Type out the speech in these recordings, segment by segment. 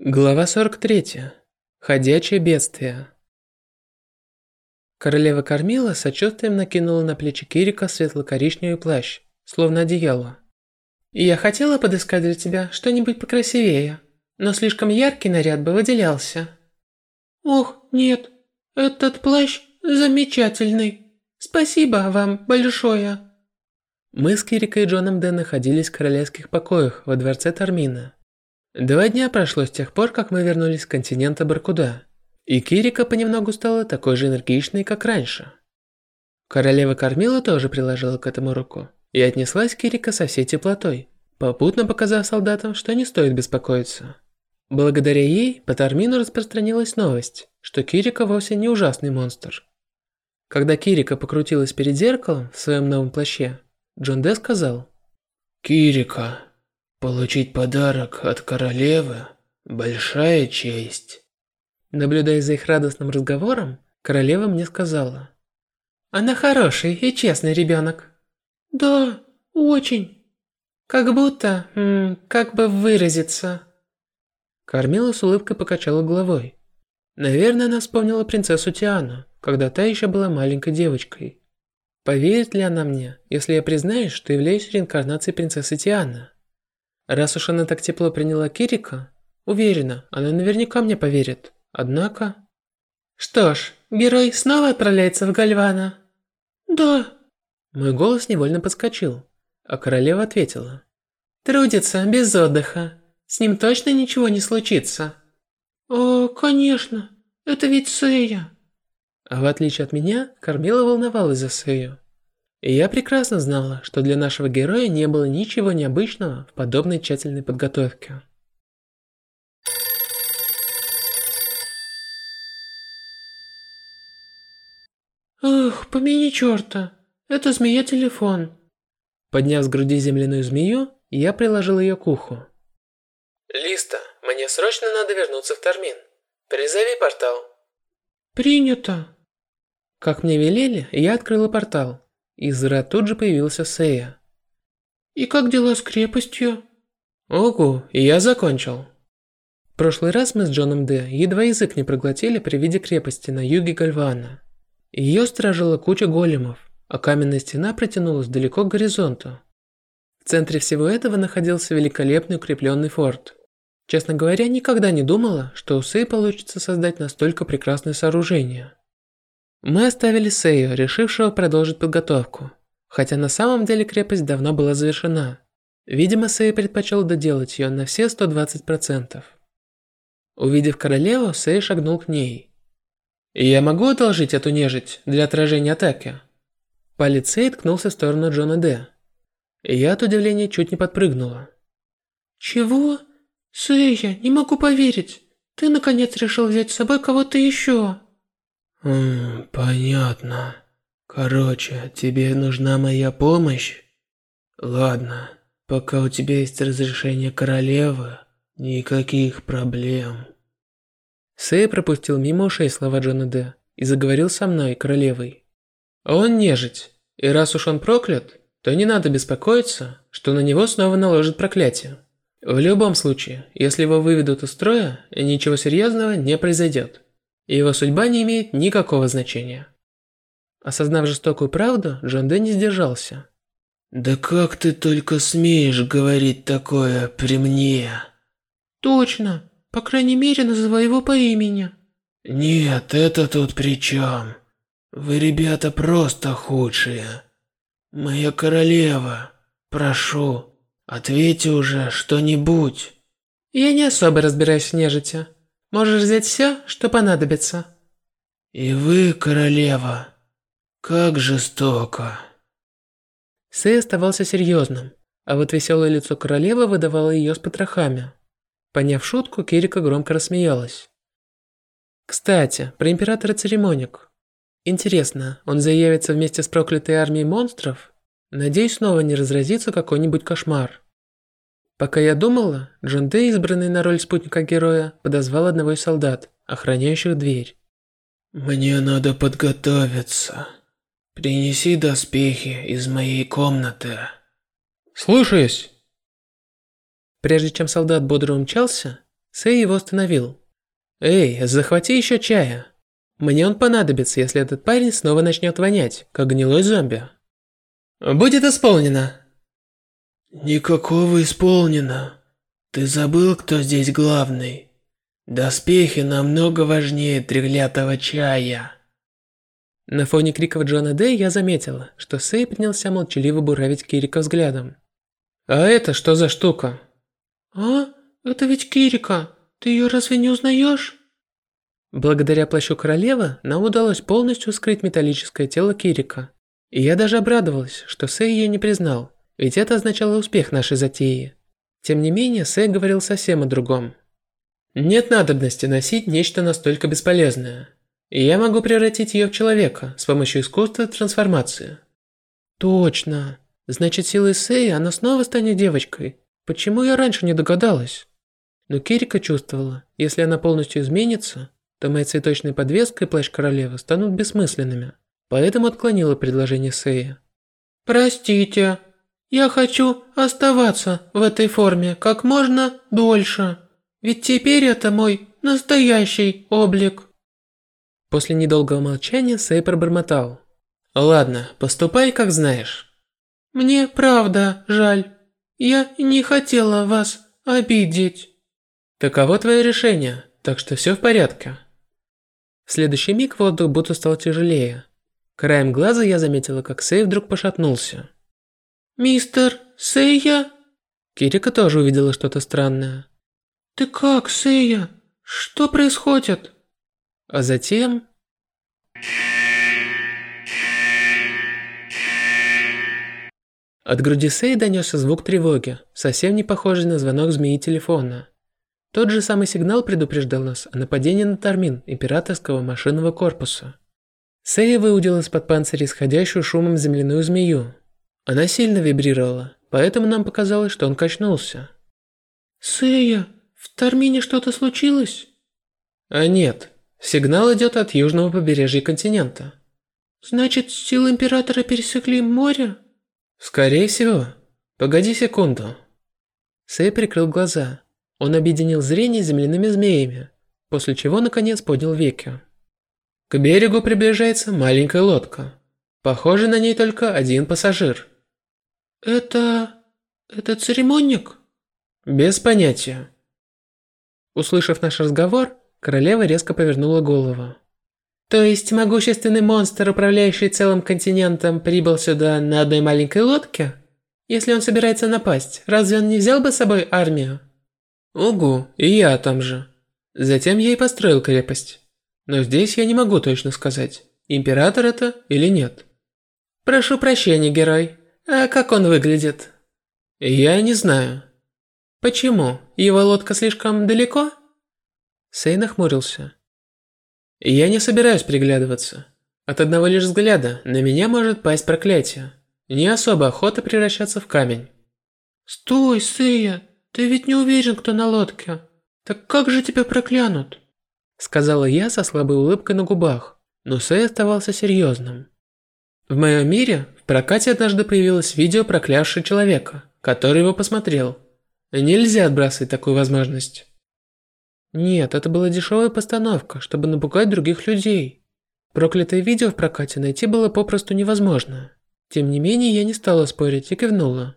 Глава 43. Ходячее бедствие. Королева Кормила сочувствием накинула на плечи Кирика светло-коричневый плащ, словно одеяло. «Я хотела подыскать для тебя что-нибудь покрасивее, но слишком яркий наряд бы выделялся». «Ох, нет, этот плащ замечательный. Спасибо вам большое». Мы с Кирикой и Джоном Дэ находились в королевских покоях во дворце Тармина. Два дня прошло с тех пор, как мы вернулись с континента Баркуда, и Кирика понемногу стала такой же энергичной, как раньше. Королева Кормила тоже приложила к этому руку, и отнеслась Кирика со всей теплотой, попутно показав солдатам, что не стоит беспокоиться. Благодаря ей по Тармину распространилась новость, что Кирика вовсе не ужасный монстр. Когда Кирика покрутилась перед зеркалом в своем новом плаще, Джон Де сказал «Кирика, Получить подарок от королевы – большая честь. Наблюдая за их радостным разговором, королева мне сказала. Она хороший и честный ребенок. Да, очень. Как будто, м как бы выразиться. Кормила с улыбкой покачала головой. Наверное, она вспомнила принцессу Тиану, когда та еще была маленькой девочкой. Поверит ли она мне, если я признаюсь, что являюсь реинкарнацией принцессы Тианы? Раз уж она так тепло приняла Кирика, уверена, она наверняка мне поверит. Однако... Что ж, герой снова отправляется в Гальвана? Да. Мой голос невольно подскочил, а королева ответила. Трудится, без отдыха. С ним точно ничего не случится. О, конечно. Это ведь Сэя. А в отличие от меня, Кормила волновалась за Сэю. Я прекрасно знала, что для нашего героя не было ничего необычного в подобной тщательной подготовке. Эх, помяни черта, это змея-телефон. Подняв с груди земляную змею, я приложил ее к уху. Листа, мне срочно надо вернуться в Тармин. Призови портал. Принято. Как мне велели, я открыла портал. Из Ра тут же появился Сея. «И как дела с крепостью?» «Ого, я закончил». В прошлый раз мы с Джоном Д. едва язык не проглотили при виде крепости на юге Гальвана. Ее стражила куча големов, а каменная стена протянулась далеко к горизонту. В центре всего этого находился великолепный укрепленный форт. Честно говоря, никогда не думала, что у Сэй получится создать настолько прекрасное сооружение. Мы оставили Сею, решившего продолжить подготовку. Хотя на самом деле крепость давно была завершена. Видимо, Сэй предпочел доделать ее на все 120%. Увидев королеву, Сэй шагнул к ней. «Я могу одолжить эту нежить для отражения атаки?» Палец Сэй ткнулся в сторону Джона Д. Я от удивления чуть не подпрыгнула. «Чего? Сэя, не могу поверить. Ты наконец решил взять с собой кого-то еще?» Хм, понятно. Короче, тебе нужна моя помощь? Ладно, пока у тебя есть разрешение королевы, никаких проблем. Сэй пропустил мимо ушей слова Джона Д. и заговорил со мной, королевой. Он нежить, и раз уж он проклят, то не надо беспокоиться, что на него снова наложат проклятие. В любом случае, если его выведут из строя, ничего серьезного не произойдет и его судьба не имеет никакого значения. Осознав жестокую правду, Джон Дэ не сдержался. «Да как ты только смеешь говорить такое при мне?» «Точно. По крайней мере, называй его по имени». «Нет, это тут при чем? Вы, ребята, просто худшие. Моя королева, прошу, ответьте уже что-нибудь». «Я не особо разбираюсь в нежити. Можешь взять все, что понадобится. И вы, королева, как жестоко. Сэй оставался серьезным, а вот веселое лицо королевы выдавало ее с потрохами. Поняв шутку, Кирика громко рассмеялась. Кстати, про императора церемоник. Интересно, он заявится вместе с проклятой армией монстров? Надеюсь, снова не разразится какой-нибудь кошмар. Пока я думала, Джон Дэй, избранный на роль спутника героя, подозвал одного из солдат, охраняющих дверь. «Мне надо подготовиться. Принеси доспехи из моей комнаты». «Слушаюсь!» Прежде чем солдат бодро умчался, Сэй его остановил. «Эй, захвати еще чая. Мне он понадобится, если этот парень снова начнет вонять, как гнилой зомби». «Будет исполнено!» «Никакого исполнено. Ты забыл, кто здесь главный? Доспехи намного важнее треклятого чая». На фоне криков Джона Дэй я заметила, что Сэй принялся молчаливо буравить Кирика взглядом. «А это что за штука?» «А? Это ведь Кирика. Ты ее разве не узнаешь?» Благодаря плащу королевы нам удалось полностью скрыть металлическое тело Кирика. И я даже обрадовалась, что Сэй ее не признал, ведь это означало успех нашей затеи. Тем не менее, Сэй говорил совсем о другом. Нет надобности носить нечто настолько бесполезное. И я могу превратить ее в человека с помощью искусства трансформации. Точно. Значит, силой Сэй она снова станет девочкой. Почему я раньше не догадалась? Но Кирика чувствовала, если она полностью изменится, то моя цветочная подвеска и плащ королевы станут бессмысленными. Поэтому отклонила предложение Сэя. «Простите, я хочу оставаться в этой форме как можно дольше, ведь теперь это мой настоящий облик». После недолгого молчания Сэй пробормотал. «Ладно, поступай как знаешь». «Мне правда жаль. Я не хотела вас обидеть». «Таково твое решение, так что все в порядке». В следующий миг воздух будто стал тяжелее. Краем глаза я заметила, как Сэй вдруг пошатнулся. «Мистер Сэйя?» Кирика тоже увидела что-то странное. «Ты как, Сэйя? Что происходит?» А затем... От груди Сэй донесся звук тревоги, совсем не похожий на звонок змеи телефона. Тот же самый сигнал предупреждал нас о нападении на Тармин императорского машинного корпуса. Сэя выудила из-под панциря исходящую шумом земляную змею. Она сильно вибрировала, поэтому нам показалось, что он качнулся. «Сэя, в Тармине что-то случилось?» А нет, Сигнал идет от южного побережья континента. Значит, силы Императора пересекли море? Скорее всего. Погоди секунду. Сэй прикрыл глаза. Он объединил зрение земляными змеями, после чего наконец поднял веки. К берегу приближается маленькая лодка. Похоже, на ней только один пассажир. Это... это церемонник? Без понятия. Услышав наш разговор, Королева резко повернула голову. То есть могущественный монстр, управляющий целым континентом, прибыл сюда на одной маленькой лодке? Если он собирается напасть, разве он не взял бы с собой армию? Угу, и я там же. Затем я и построил крепость. Но здесь я не могу точно сказать, император это или нет. Прошу прощения, герой. А как он выглядит? Я не знаю. Почему? Его лодка слишком далеко? Сей нахмурился. «Я не собираюсь приглядываться. От одного лишь взгляда на меня может пасть проклятие. Не особо охота превращаться в камень». «Стой, Сэя, ты ведь не уверен, кто на лодке. Так как же тебя проклянут?» Сказала я со слабой улыбкой на губах, но Сэй оставался серьезным. В моем мире в прокате однажды появилось видео проклявшего человека, который его посмотрел. Нельзя отбрасывать такую возможность. Нет, это была дешевая постановка, чтобы напугать других людей. Проклятое видео в прокате найти было попросту невозможно. Тем не менее, я не стала спорить и кивнула.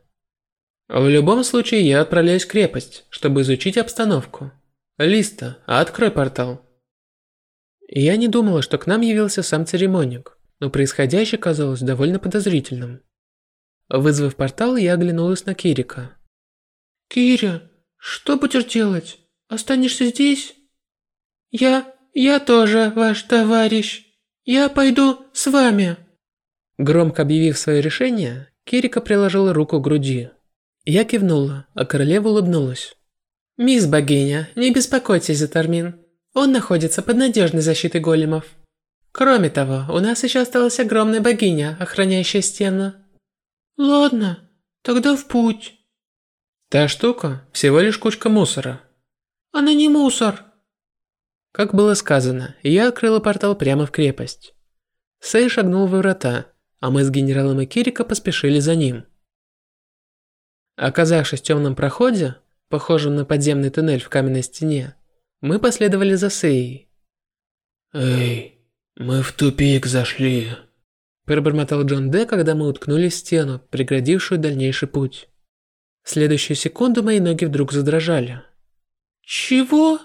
В любом случае, я отправляюсь в крепость, чтобы изучить обстановку. Листа, открой портал. Я не думала, что к нам явился сам церемоник, но происходящее казалось довольно подозрительным. Вызвав портал, я оглянулась на Кирика. «Киря, что будешь делать?» Останешься здесь? Я... я тоже ваш товарищ. Я пойду с вами. Громко объявив свое решение, Кирика приложила руку к груди. Я кивнула, а королева улыбнулась. «Мисс богиня, не беспокойтесь за Тармин. Он находится под надежной защитой големов. Кроме того, у нас еще осталась огромная богиня, охраняющая стену». «Ладно, тогда в путь». Та штука всего лишь кучка мусора, она не мусор. Как было сказано, я открыла портал прямо в крепость. Сэй шагнул в врата, а мы с генералом и Кирика поспешили за ним. Оказавшись в темном проходе, похожим на подземный туннель в каменной стене, мы последовали за Сеей. «Эй, мы в тупик зашли», – пробормотал Джон Д, когда мы уткнулись в стену, преградившую дальнейший путь. В следующую секунду мои ноги вдруг задрожали. «Чего?»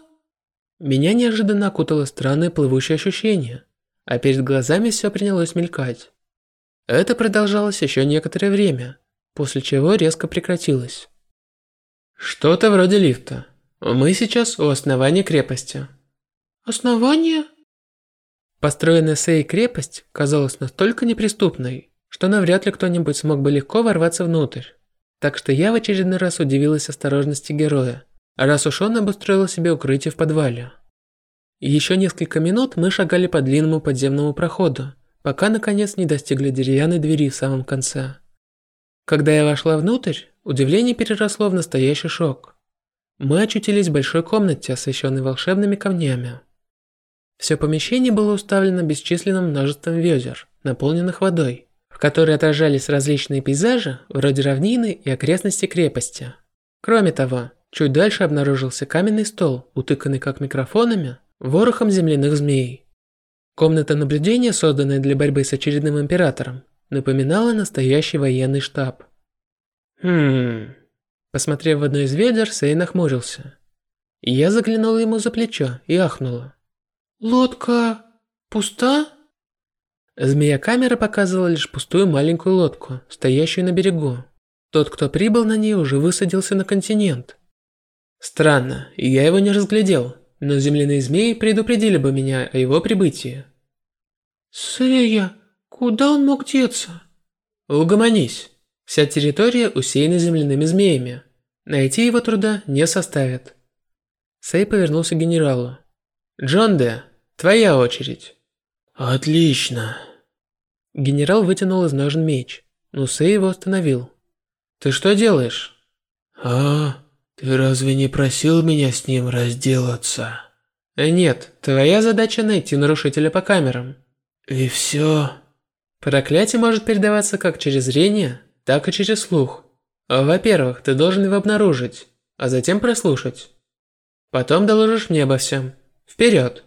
Меня неожиданно окутало странное плывущее ощущение, а перед глазами все принялось мелькать. Это продолжалось еще некоторое время, после чего резко прекратилось. Что-то вроде лифта. Мы сейчас у основания крепости. Основание? Построенная Сей крепость казалась настолько неприступной, что навряд ли кто-нибудь смог бы легко ворваться внутрь. Так что я в очередной раз удивилась осторожности героя, раз уж он обустроил себе укрытие в подвале. Еще несколько минут мы шагали по длинному подземному проходу, пока наконец не достигли деревянной двери в самом конце. Когда я вошла внутрь, удивление переросло в настоящий шок. Мы очутились в большой комнате, освещенной волшебными камнями. Все помещение было уставлено бесчисленным множеством ведер, наполненных водой, в которые отражались различные пейзажи, вроде равнины и окрестности крепости. Кроме того, чуть дальше обнаружился каменный стол, утыканный как микрофонами, ворохом земляных змей. Комната наблюдения, созданная для борьбы с очередным императором, напоминала настоящий военный штаб. Хм... Посмотрев в одно из ведер, Сей нахмурился. Я заглянула ему за плечо и ахнула. «Лодка... пуста?» Змея-камера показывала лишь пустую маленькую лодку, стоящую на берегу. Тот, кто прибыл на ней, уже высадился на континент. Странно, я его не разглядел, но земляные змеи предупредили бы меня о его прибытии. «Сэя, куда он мог деться?» «Угомонись. Вся территория усеяна земляными змеями. Найти его труда не составит». Сэй повернулся к генералу. «Джон Де, твоя очередь». «Отлично». Генерал вытянул из ножен меч, но Сэй его остановил. «Ты что делаешь?» «А, ты разве не просил меня с ним разделаться?» «Э, «Нет, твоя задача найти нарушителя по камерам». «И все?» Проклятие может передаваться как через зрение, так и через слух. Во-первых, ты должен его обнаружить, а затем прослушать. Потом доложишь мне обо всем. Вперед!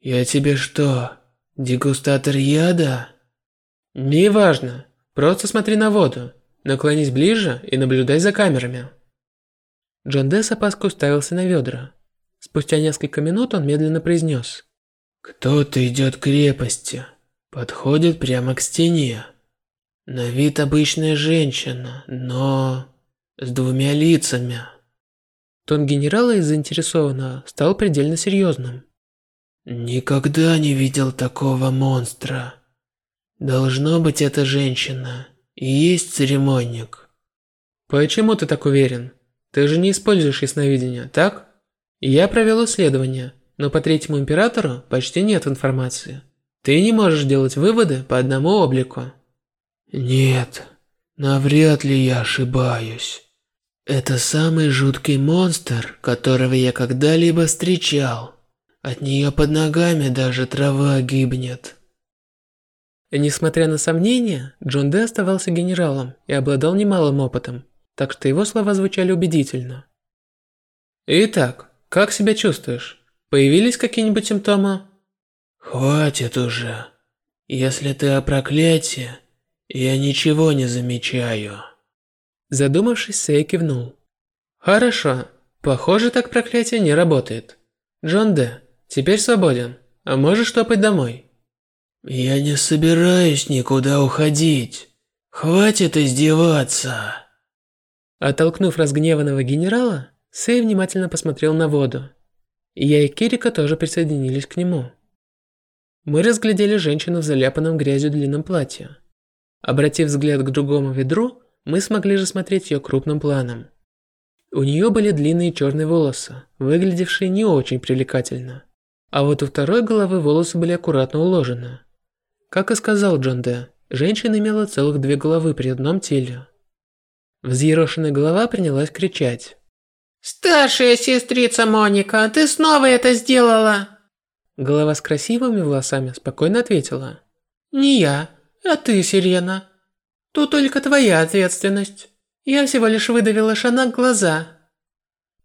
«Я тебе что, Дегустатор яда? Неважно. Просто смотри на воду. Наклонись ближе и наблюдай за камерами. Джон Де с опаской уставился на ведра. Спустя несколько минут он медленно произнес. Кто-то идет к крепости. Подходит прямо к стене. На вид обычная женщина, но с двумя лицами. Тон генерала из заинтересованного стал предельно серьезным. Никогда не видел такого монстра. Должно быть, это женщина. И есть церемонник. Почему ты так уверен? Ты же не используешь ясновидение, так? Я провел исследование, но по третьему императору почти нет информации. Ты не можешь делать выводы по одному облику. Нет, навряд ли я ошибаюсь. Это самый жуткий монстр, которого я когда-либо встречал. От нее под ногами даже трава гибнет. Несмотря на сомнения, Джон Дэ оставался генералом и обладал немалым опытом, так что его слова звучали убедительно. Итак, как себя чувствуешь? Появились какие-нибудь симптомы? Хватит уже. Если ты о проклятии, я ничего не замечаю. Задумавшись, Сэй кивнул. Хорошо. Похоже, так проклятие не работает. Джон Дэ, Теперь свободен, а можешь топать домой. Я не собираюсь никуда уходить. Хватит издеваться. Оттолкнув разгневанного генерала, Сэй внимательно посмотрел на воду. Я и Кирика тоже присоединились к нему. Мы разглядели женщину в заляпанном грязью длинном платье. Обратив взгляд к другому ведру, мы смогли рассмотреть ее крупным планом. У нее были длинные черные волосы, выглядевшие не очень привлекательно. А вот у второй головы волосы были аккуратно уложены. Как и сказал Джон Де, женщина имела целых две головы при одном теле. Взъерошенная голова принялась кричать. «Старшая сестрица Моника, ты снова это сделала!» Голова с красивыми волосами спокойно ответила. «Не я, а ты, Сирена. Тут только твоя ответственность. Я всего лишь выдавила Шанак глаза».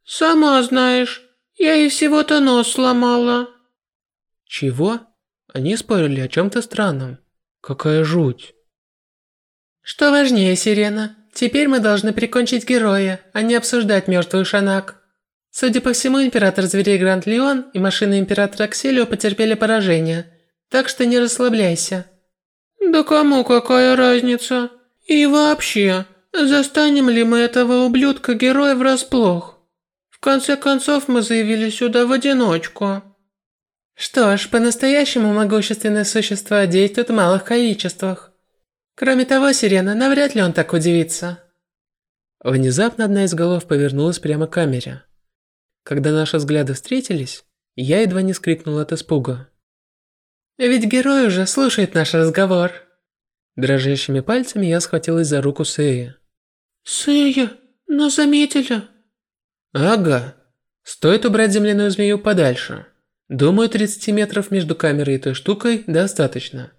Сама знаешь, я ей всего-то нос сломала. Чего? Они спорили о чем-то странном. Какая жуть. Что важнее, Сирена? Теперь мы должны прикончить героя, а не обсуждать мертвую Шанак. Судя по всему, Император Зверей Гранд Леон и машина Императора Акселио потерпели поражение, так что не расслабляйся. Да кому какая разница? И вообще, застанем ли мы этого ублюдка-героя врасплох? В конце концов, мы заявили сюда в одиночку. Что ж, по-настоящему могущественные существа действуют в малых количествах. Кроме того, Сирена, навряд ли он так удивится. Внезапно одна из голов повернулась прямо к камере. Когда наши взгляды встретились, я едва не скрикнул от испуга. Ведь герой уже слушает наш разговор. Дрожащими пальцами я схватилась за руку Сэя. Сэя, нас заметили. Ага. Стоит убрать земляную змею подальше. Думаю, 30 метров между камерой и той штукой достаточно.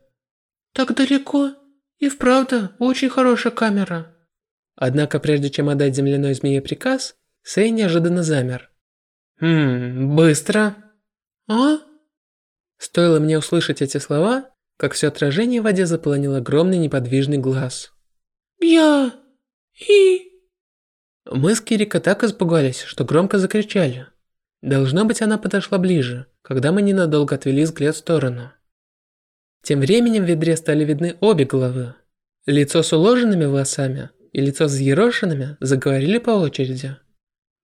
Так далеко? И вправду, очень хорошая камера. Однако прежде чем отдать земляной змее приказ, Сэй неожиданно замер. Хм, быстро. А? Стоило мне услышать эти слова, как все отражение в воде заполонил огромный неподвижный глаз. Я... и... Мы с Кирико так испугались, что громко закричали. Должно быть, она подошла ближе, когда мы ненадолго отвели взгляд в сторону. Тем временем в ведре стали видны обе головы. Лицо с уложенными волосами и лицо с взъерошенными заговорили по очереди.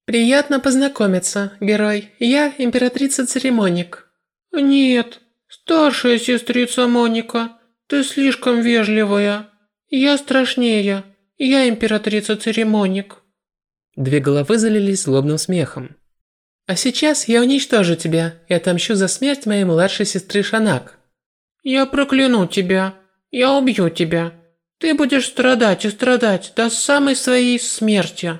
«Приятно познакомиться, герой. Я императрица Церемоник». «Нет, старшая сестрица Моника, ты слишком вежливая. Я страшнее. Я императрица Церемоник». Две головы залились злобным смехом. А сейчас я уничтожу тебя и отомщу за смерть моей младшей сестры Шанак. Я прокляну тебя. Я убью тебя. Ты будешь страдать и страдать до самой своей смерти.